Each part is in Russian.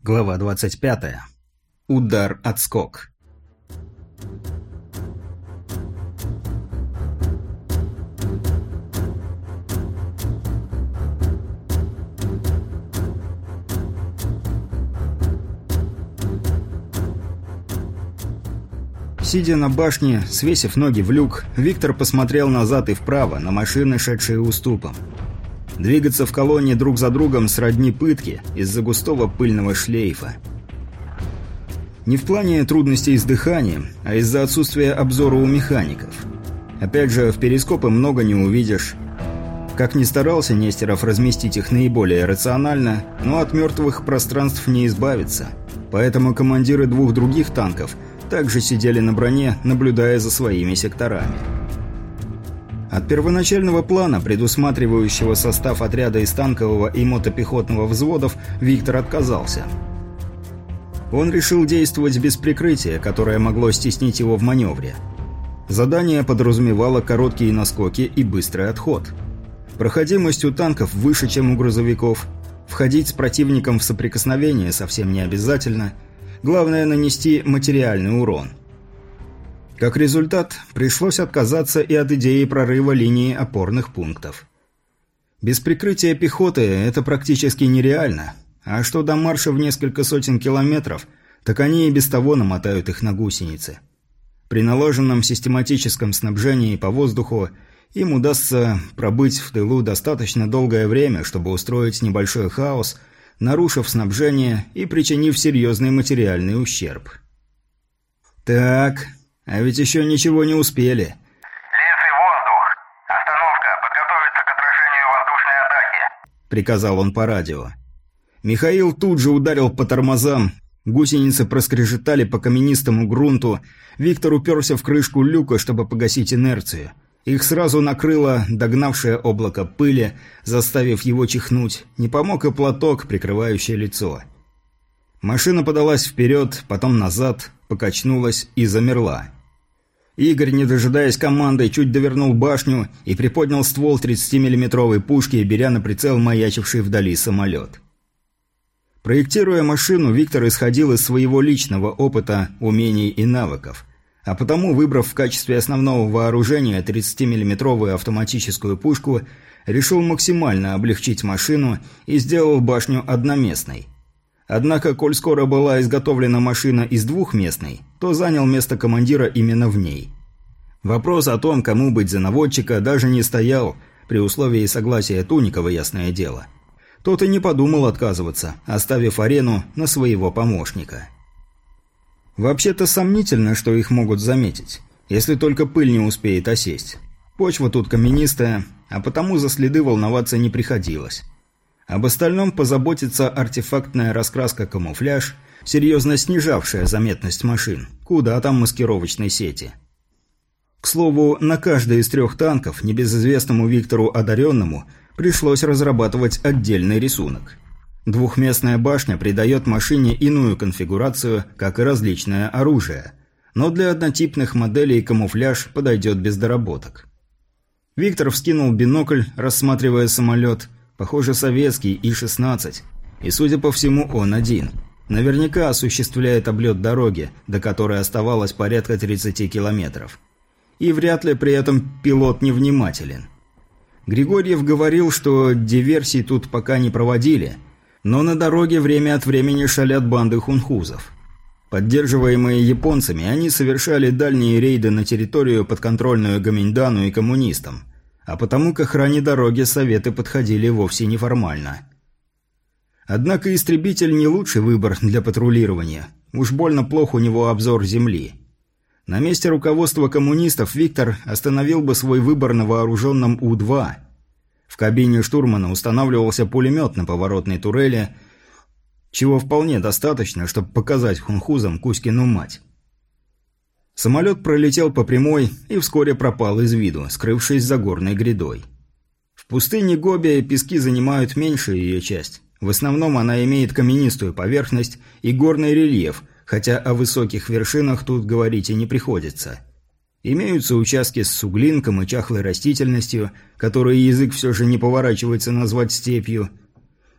Глава 25. Удар-отскок. Сидя на башне, свесив ноги в люк, Виктор посмотрел назад и вправо, на машины, шедшие уступом. Двигаться в колонне друг за другом сродни пытки из-за густого пыльного шлейфа. Не в плане трудностей с дыханием, а из-за отсутствия обзора у механиков. Опять же, в перископы много не увидишь. Как ни старался Нестеров разместить их наиболее рационально, но от мертвых пространств не избавиться. Поэтому командиры двух других танков также сидели на броне, наблюдая за своими секторами. От первоначального плана, предусматривающего состав отряда из танкового и мотопехотного взводов, Виктор отказался. Он решил действовать без прикрытия, которое могло стеснить его в маневре. Задание подразумевало короткие наскоки и быстрый отход. Проходимость у танков выше, чем у грузовиков. Входить с противником в соприкосновение совсем не обязательно. Главное нанести материальный урон. Как результат, пришлось отказаться и от идеи прорыва линии опорных пунктов. Без прикрытия пехоты это практически нереально, а что до марша в несколько сотен километров, так они и без того намотают их на гусеницы. При наложенном систематическом снабжении по воздуху им удастся пробыть в тылу достаточно долгое время, чтобы устроить небольшой хаос, нарушив снабжение и причинив серьезный материальный ущерб. Так, а ведь еще ничего не успели. «Лисы, воздух! Остановка! Подготовиться к отражению воздушной атаки!» Приказал он по радио. Михаил тут же ударил по тормозам. Гусеницы проскрежетали по каменистому грунту. Виктор уперся в крышку люка, чтобы погасить инерцию. Их сразу накрыло догнавшее облако пыли, заставив его чихнуть. Не помог и платок, прикрывающий лицо. Машина подалась вперед, потом назад, покачнулась и замерла. Игорь, не дожидаясь команды, чуть довернул башню и приподнял ствол 30-миллиметровой пушки, беря на прицел маячивший вдали самолет. Проектируя машину, Виктор исходил из своего личного опыта, умений и навыков. А потому, выбрав в качестве основного вооружения 30-миллиметровую автоматическую пушку, решил максимально облегчить машину и сделал башню одноместной. Однако, коль скоро была изготовлена машина из двухместной, то занял место командира именно в ней. Вопрос о том, кому быть за наводчика, даже не стоял, при условии согласия Туникова, ясное дело. Тот и не подумал отказываться, оставив арену на своего помощника. Вообще-то сомнительно, что их могут заметить, если только пыль не успеет осесть. Почва тут каменистая, а потому за следы волноваться не приходилось. Об остальном позаботится артефактная раскраска-камуфляж – серьезно снижавшая заметность машин. Куда там маскировочной сети? К слову, на каждый из трех танков, небезызвестному Виктору Одаренному, пришлось разрабатывать отдельный рисунок. Двухместная башня придает машине иную конфигурацию, как и различное оружие. Но для однотипных моделей камуфляж подойдет без доработок. Виктор вскинул бинокль, рассматривая самолет, похоже, советский И-16, и, судя по всему, он один – Наверняка осуществляет облет дороги, до которой оставалось порядка 30 километров. И вряд ли при этом пилот невнимателен. Григорьев говорил, что диверсий тут пока не проводили, но на дороге время от времени шалят банды хунхузов. Поддерживаемые японцами, они совершали дальние рейды на территорию, подконтрольную Гаминьдану и коммунистам, а потому к охране дороги советы подходили вовсе неформально – Однако истребитель не лучший выбор для патрулирования. Уж больно плох у него обзор земли. На месте руководства коммунистов Виктор остановил бы свой выбор на вооруженном У-2. В кабине штурмана устанавливался пулемет на поворотной турели, чего вполне достаточно, чтобы показать хунхузам Кузькину мать. Самолет пролетел по прямой и вскоре пропал из виду, скрывшись за горной грядой. В пустыне Гоби пески занимают меньшую ее часть. В основном она имеет каменистую поверхность и горный рельеф, хотя о высоких вершинах тут говорить и не приходится. Имеются участки с суглинком и чахлой растительностью, которые язык все же не поворачивается назвать степью.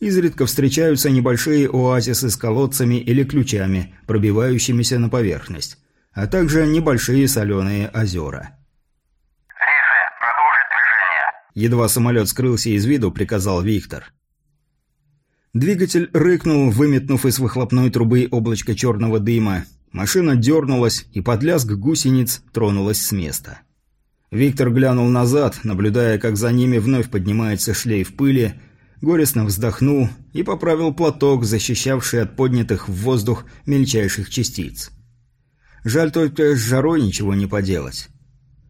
Изредка встречаются небольшие оазисы с колодцами или ключами, пробивающимися на поверхность, а также небольшие соленые озера. «Рисы, продолжить движение!» Едва самолет скрылся из виду, приказал Виктор. Двигатель рыкнул, выметнув из выхлопной трубы облачко черного дыма. Машина дернулась, и под лязг гусениц тронулась с места. Виктор глянул назад, наблюдая, как за ними вновь поднимается шлейф пыли, горестно вздохнул и поправил платок, защищавший от поднятых в воздух мельчайших частиц. Жаль только с жарой ничего не поделать.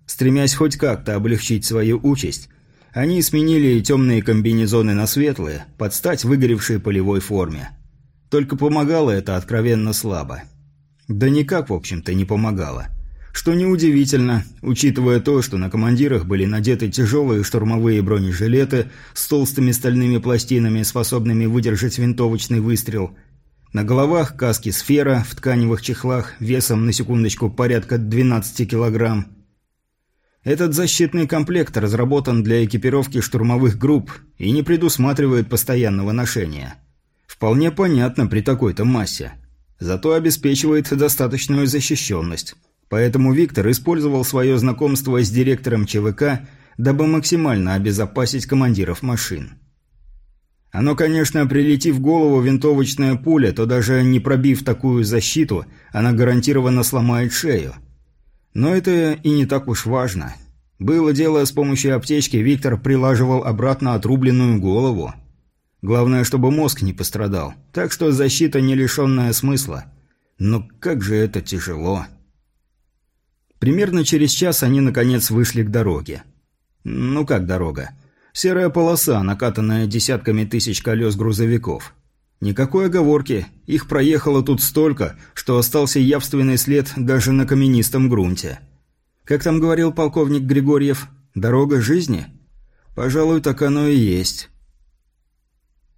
Стремясь хоть как-то облегчить свою участь, они сменили темные комбинезоны на светлые, под стать выгоревшей полевой форме. Только помогало это откровенно слабо. Да никак, в общем-то, не помогало. Что неудивительно, учитывая то, что на командирах были надеты тяжелые штурмовые бронежилеты с толстыми стальными пластинами, способными выдержать винтовочный выстрел. На головах каски сфера в тканевых чехлах весом, на секундочку, порядка 12 килограмм. Этот защитный комплект разработан для экипировки штурмовых групп и не предусматривает постоянного ношения. Вполне понятно при такой-то массе. Зато обеспечивает достаточную защищенность. Поэтому Виктор использовал свое знакомство с директором ЧВК, дабы максимально обезопасить командиров машин. Оно, конечно, прилети в голову винтовочная пуля, то даже не пробив такую защиту, она гарантированно сломает шею – но это и не так уж важно. Было дело, с помощью аптечки Виктор прилаживал обратно отрубленную голову. Главное, чтобы мозг не пострадал. Так что защита не лишенная смысла. Но как же это тяжело. Примерно через час они, наконец, вышли к дороге. Ну как дорога? Серая полоса, накатанная десятками тысяч колес грузовиков. Никакой оговорки, их проехало тут столько, что остался явственный след даже на каменистом грунте. Как там говорил полковник Григорьев, дорога жизни? Пожалуй, так оно и есть.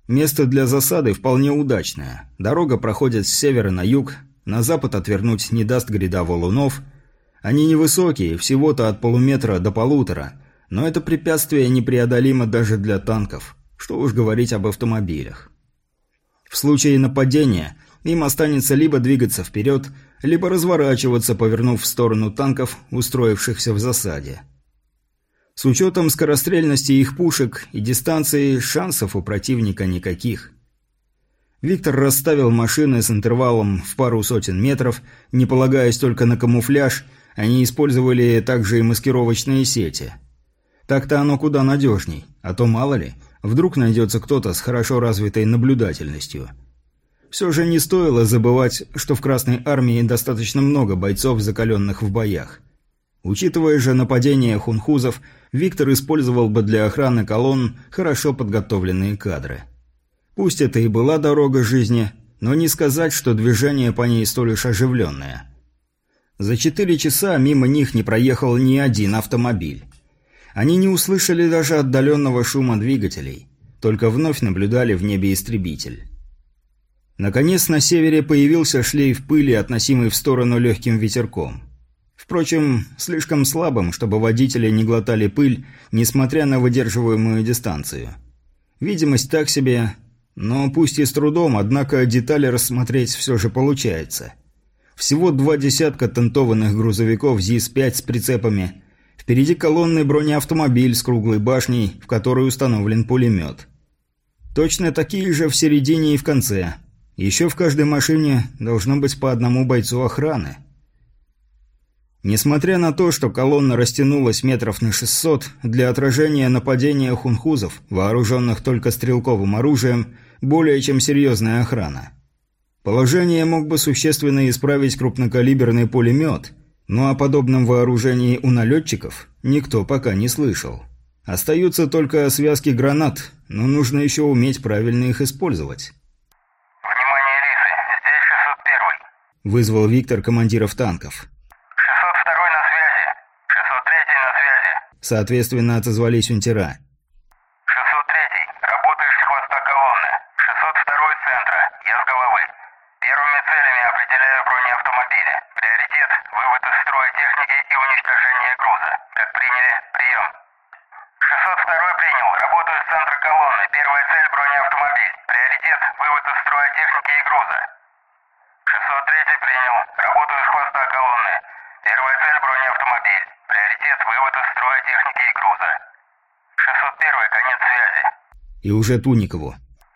Место для засады вполне удачное. Дорога проходит с севера на юг, на запад отвернуть не даст гряда валунов. Они невысокие, всего-то от полуметра до полутора, но это препятствие непреодолимо даже для танков. Что уж говорить об автомобилях. В случае нападения им останется либо двигаться вперед, либо разворачиваться, повернув в сторону танков, устроившихся в засаде. С учетом скорострельности их пушек и дистанции, шансов у противника никаких. Виктор расставил машины с интервалом в пару сотен метров, не полагаясь только на камуфляж, они использовали также и маскировочные сети. Так-то оно куда надежней, а то мало ли – Вдруг найдется кто-то с хорошо развитой наблюдательностью. Все же не стоило забывать, что в Красной Армии достаточно много бойцов, закаленных в боях. Учитывая же нападение хунхузов, Виктор использовал бы для охраны колонн хорошо подготовленные кадры. Пусть это и была дорога жизни, но не сказать, что движение по ней столь уж оживленное. За четыре часа мимо них не проехал ни один автомобиль. Они не услышали даже отдаленного шума двигателей, только вновь наблюдали в небе истребитель. Наконец на севере появился шлейф пыли, относимый в сторону легким ветерком. Впрочем, слишком слабым, чтобы водители не глотали пыль, несмотря на выдерживаемую дистанцию. Видимость так себе, но пусть и с трудом, однако детали рассмотреть все же получается. Всего два десятка тентованных грузовиков ЗИС-5 с прицепами, Впереди колонный бронеавтомобиль с круглой башней, в которой установлен пулемет. Точно такие же в середине и в конце. Еще в каждой машине должно быть по одному бойцу охраны. Несмотря на то, что колонна растянулась метров на 600, для отражения нападения хунхузов, вооруженных только стрелковым оружием, более чем серьезная охрана. Положение мог бы существенно исправить крупнокалиберный пулемет – но о подобном вооружении у налетчиков никто пока не слышал. Остаются только связки гранат, но нужно еще уметь правильно их использовать. «Внимание, Рисы! Здесь 601 вызвал Виктор командиров танков. 602 на связи! 603 на связи! Соответственно, отозвались унтера. 603 работаешь с хвоста колонны. 602 центра. Я с головы. Первыми целями определяю бронеавтомобили. Приоритет – вывод из строя уничтожение груза. Как приняли? Прием. 602 принял. Работаю с центра колонны. Первая цель – бронеавтомобиль. техники и груза. 603 принял. Работаю с хвоста колонны. Первая цель – бронеавтомобиль. Приоритет – вывод из строя техники и груза. 601 конец связи. И уже Туникову.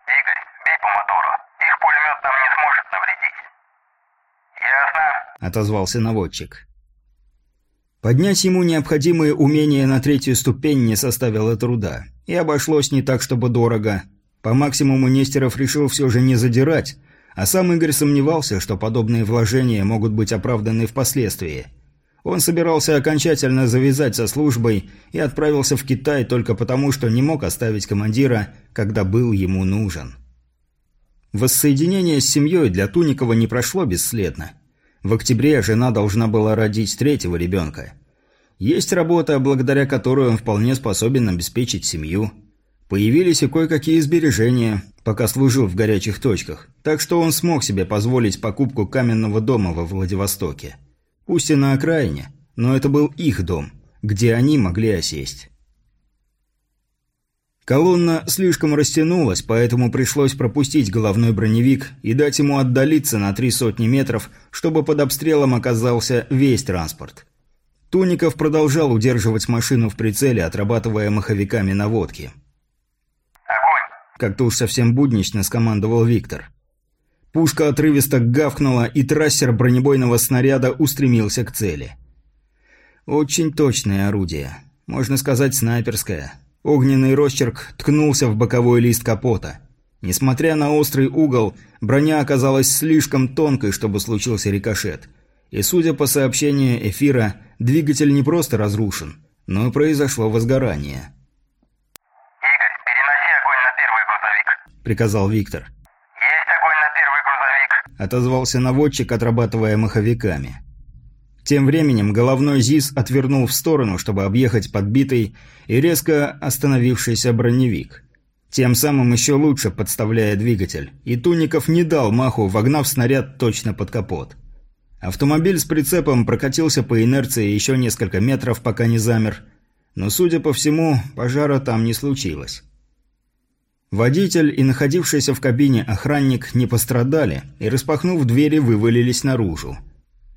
Игорь, бей по мотору. Их пулемет нам не сможет навредить. Ясно. Отозвался наводчик. Поднять ему необходимые умения на третью ступень не составило труда. И обошлось не так, чтобы дорого. По максимуму Нестеров решил все же не задирать, а сам Игорь сомневался, что подобные вложения могут быть оправданы впоследствии. Он собирался окончательно завязать со службой и отправился в Китай только потому, что не мог оставить командира, когда был ему нужен. Воссоединение с семьей для Туникова не прошло бесследно. В октябре жена должна была родить третьего ребенка. Есть работа, благодаря которой он вполне способен обеспечить семью. Появились и кое-какие сбережения, пока служил в горячих точках, так что он смог себе позволить покупку каменного дома во Владивостоке. Пусть и на окраине, но это был их дом, где они могли осесть. Колонна слишком растянулась, поэтому пришлось пропустить головной броневик и дать ему отдалиться на три сотни метров, чтобы под обстрелом оказался весь транспорт. Туников продолжал удерживать машину в прицеле, отрабатывая маховиками наводки. Огонь. Как-то уж совсем буднично скомандовал Виктор. Пушка отрывисто гавкнула, и трассер бронебойного снаряда устремился к цели. Очень точное орудие. Можно сказать, снайперское. Огненный росчерк ткнулся в боковой лист капота. Несмотря на острый угол, броня оказалась слишком тонкой, чтобы случился рикошет. И, судя по сообщению эфира, двигатель не просто разрушен, но и произошло возгорание. Игорь, переноси огонь на первый грузовик. – приказал Виктор. Есть огонь на первый грузовик. Отозвался наводчик, отрабатывая маховиками. Тем временем головной ЗИС отвернул в сторону, чтобы объехать подбитый и резко остановившийся броневик. Тем самым еще лучше подставляя двигатель. И Туников не дал маху, вогнав снаряд точно под капот. Автомобиль с прицепом прокатился по инерции еще несколько метров, пока не замер. Но, судя по всему, пожара там не случилось. Водитель и находившийся в кабине охранник не пострадали и, распахнув двери, вывалились наружу.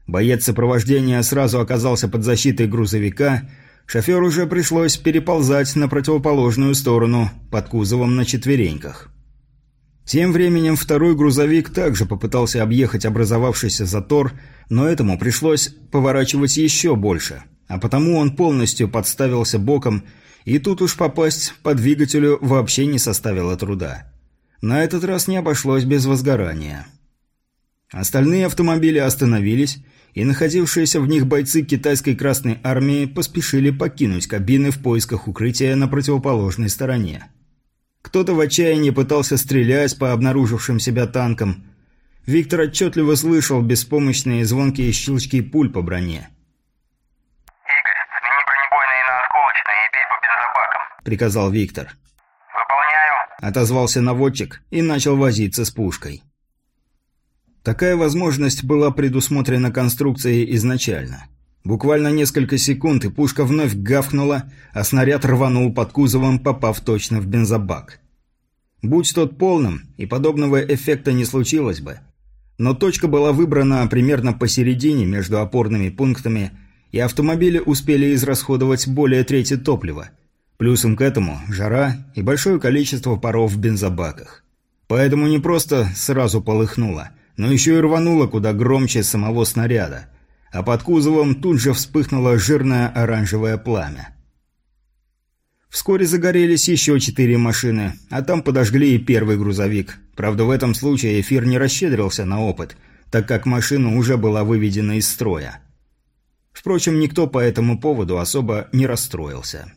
Боец сопровождения сразу оказался под защитой грузовика, шоферу уже пришлось переползать на противоположную сторону, под кузовом на четвереньках. Тем временем второй грузовик также попытался объехать образовавшийся затор, но этому пришлось поворачивать еще больше, а потому он полностью подставился боком, и тут уж попасть по двигателю вообще не составило труда. На этот раз не обошлось без возгорания. Остальные автомобили остановились, и находившиеся в них бойцы китайской Красной Армии поспешили покинуть кабины в поисках укрытия на противоположной стороне. Кто-то в отчаянии пытался стрелять по обнаружившим себя танкам. Виктор отчетливо слышал беспомощные звонкие щелчки пуль по броне. Игорь, смени бронебойные на осколочные и бей по бензобакам. – приказал Виктор. Выполняю. Отозвался наводчик и начал возиться с пушкой. Такая возможность была предусмотрена конструкцией изначально. Буквально несколько секунд, и пушка вновь гавкнула, а снаряд рванул под кузовом, попав точно в бензобак. Будь тот полным, и подобного эффекта не случилось бы. Но точка была выбрана примерно посередине между опорными пунктами, и автомобили успели израсходовать более трети топлива. Плюсом к этому – жара и большое количество паров в бензобаках. Поэтому не просто сразу полыхнуло, но еще и рвануло куда громче самого снаряда – а под кузовом тут же вспыхнуло жирное оранжевое пламя. Вскоре загорелись еще четыре машины, а там подожгли и первый грузовик. Правда, в этом случае эфир не расщедрился на опыт, так как машина уже была выведена из строя. Впрочем, никто по этому поводу особо не расстроился.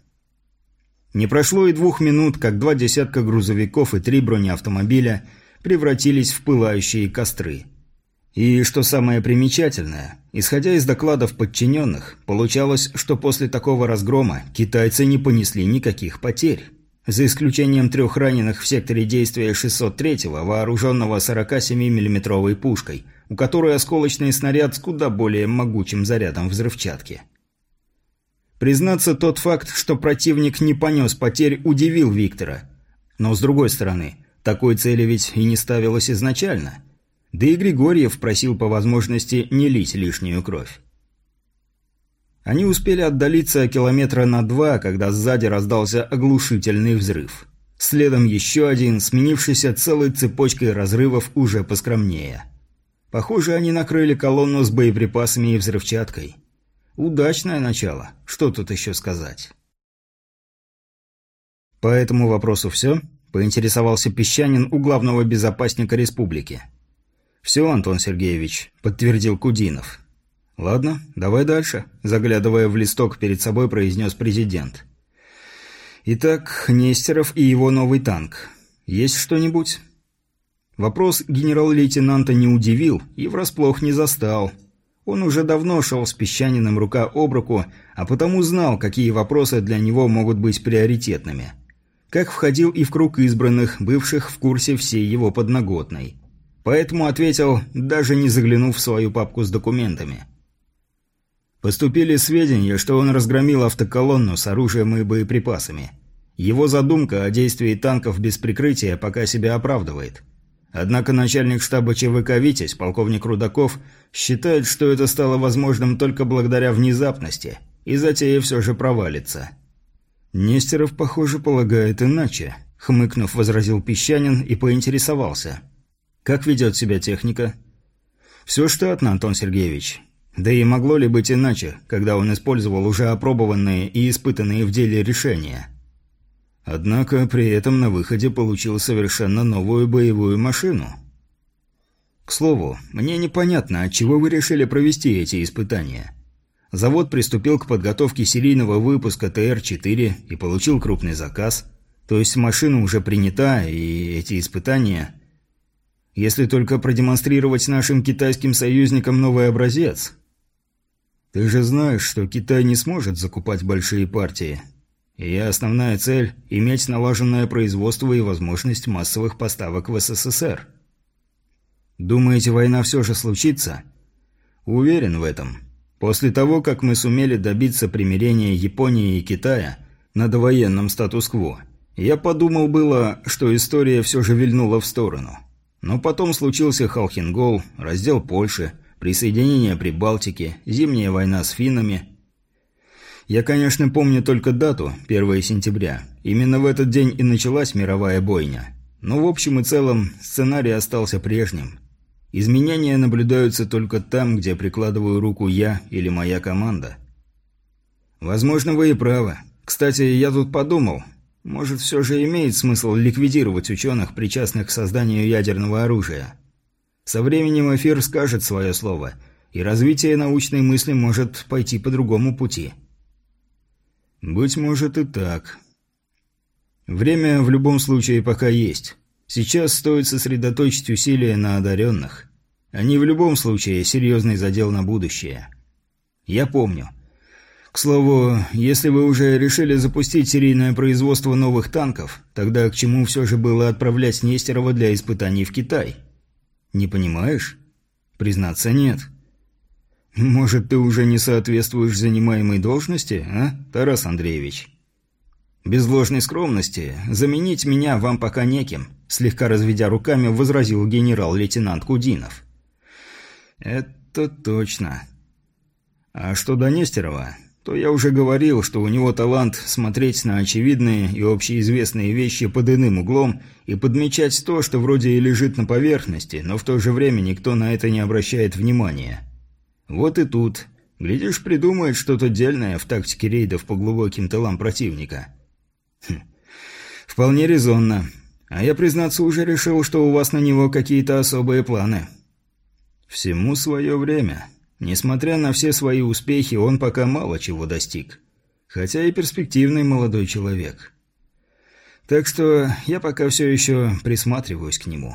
Не прошло и двух минут, как два десятка грузовиков и три бронеавтомобиля превратились в пылающие костры – и, что самое примечательное, исходя из докладов подчиненных, получалось, что после такого разгрома китайцы не понесли никаких потерь. За исключением трех раненых в секторе действия 603-го, вооруженного 47 миллиметровой пушкой, у которой осколочный снаряд с куда более могучим зарядом взрывчатки. Признаться, тот факт, что противник не понес потерь, удивил Виктора. Но с другой стороны, Такой цели ведь и не ставилось изначально. Да и Григорьев просил по возможности не лить лишнюю кровь. Они успели отдалиться километра на два, когда сзади раздался оглушительный взрыв. Следом еще один, сменившийся целой цепочкой разрывов уже поскромнее. Похоже, они накрыли колонну с боеприпасами и взрывчаткой. Удачное начало, что тут еще сказать. По этому вопросу все? Поинтересовался Песчанин у главного безопасника республики. «Все, Антон Сергеевич», — подтвердил Кудинов. «Ладно, давай дальше», – заглядывая в листок перед собой, произнес президент. «Итак, Нестеров и его новый танк. Есть что-нибудь?» Вопрос генерал-лейтенанта не удивил и врасплох не застал. Он уже давно шел с песчаниным рука об руку, а потому знал, какие вопросы для него могут быть приоритетными. Как входил и в круг избранных, бывших в курсе всей его подноготной. Поэтому ответил, даже не заглянув в свою папку с документами – Поступили сведения, что он разгромил автоколонну с оружием и боеприпасами. Его задумка о действии танков без прикрытия пока себя оправдывает. Однако начальник штаба ЧВК «Витязь», полковник Рудаков, считает, что это стало возможным только благодаря внезапности, и затея все же провалится. Нестеров, похоже, полагает иначе, хмыкнув, возразил Песчанин и поинтересовался. «Как ведет себя техника?» «Все штатно, Антон Сергеевич. Да и могло ли быть иначе, когда он использовал уже опробованные и испытанные в деле решения? Однако при этом на выходе получил совершенно новую боевую машину. К слову, мне непонятно, от чего вы решили провести эти испытания. Завод приступил к подготовке серийного выпуска ТР-4 и получил крупный заказ. То есть машина уже принята, и эти испытания... Если только продемонстрировать нашим китайским союзникам новый образец, ты же знаешь, что Китай не сможет закупать большие партии. И основная цель – иметь налаженное производство и возможность массовых поставок в СССР. Думаете, война все же случится? Уверен в этом. После того, как мы сумели добиться примирения Японии и Китая на довоенном статус-кво, я подумал было, что история все же вильнула в сторону. Но потом случился Халхингол, раздел Польши – присоединение Прибалтики, зимняя война с финнами. Я, конечно, помню только дату, 1 сентября. Именно в этот день и началась мировая бойня. Но в общем и целом сценарий остался прежним. Изменения наблюдаются только там, где прикладываю руку я или моя команда. Возможно, вы и правы. Кстати, я тут подумал, может, все же имеет смысл ликвидировать ученых, причастных к созданию ядерного оружия. Со временем эфир скажет свое слово, и развитие научной мысли может пойти по другому пути. Быть может и так. Время в любом случае пока есть. Сейчас стоит сосредоточить усилия на одаренных. Они в любом случае серьезный задел на будущее. Я помню. К слову, если вы уже решили запустить серийное производство новых танков, тогда к чему все же было отправлять Нестерова для испытаний в Китай? Не понимаешь? Признаться, нет. Может, ты уже не соответствуешь занимаемой должности, а, Тарас Андреевич? Без ложной скромности, заменить меня вам пока неким, слегка разведя руками, возразил генерал-лейтенант Кудинов. Это точно. А что до Нестерова, то я уже говорил, что у него талант смотреть на очевидные и общеизвестные вещи под иным углом и подмечать то, что вроде и лежит на поверхности, но в то же время никто на это не обращает внимания. Вот и тут. Глядишь, придумает что-то дельное в тактике рейдов по глубоким тылам противника. Хм. Вполне резонно. А я, признаться, уже решил, что у вас на него какие-то особые планы. Всему свое время. Несмотря на все свои успехи, он пока мало чего достиг. Хотя и перспективный молодой человек. Так что я пока все еще присматриваюсь к нему».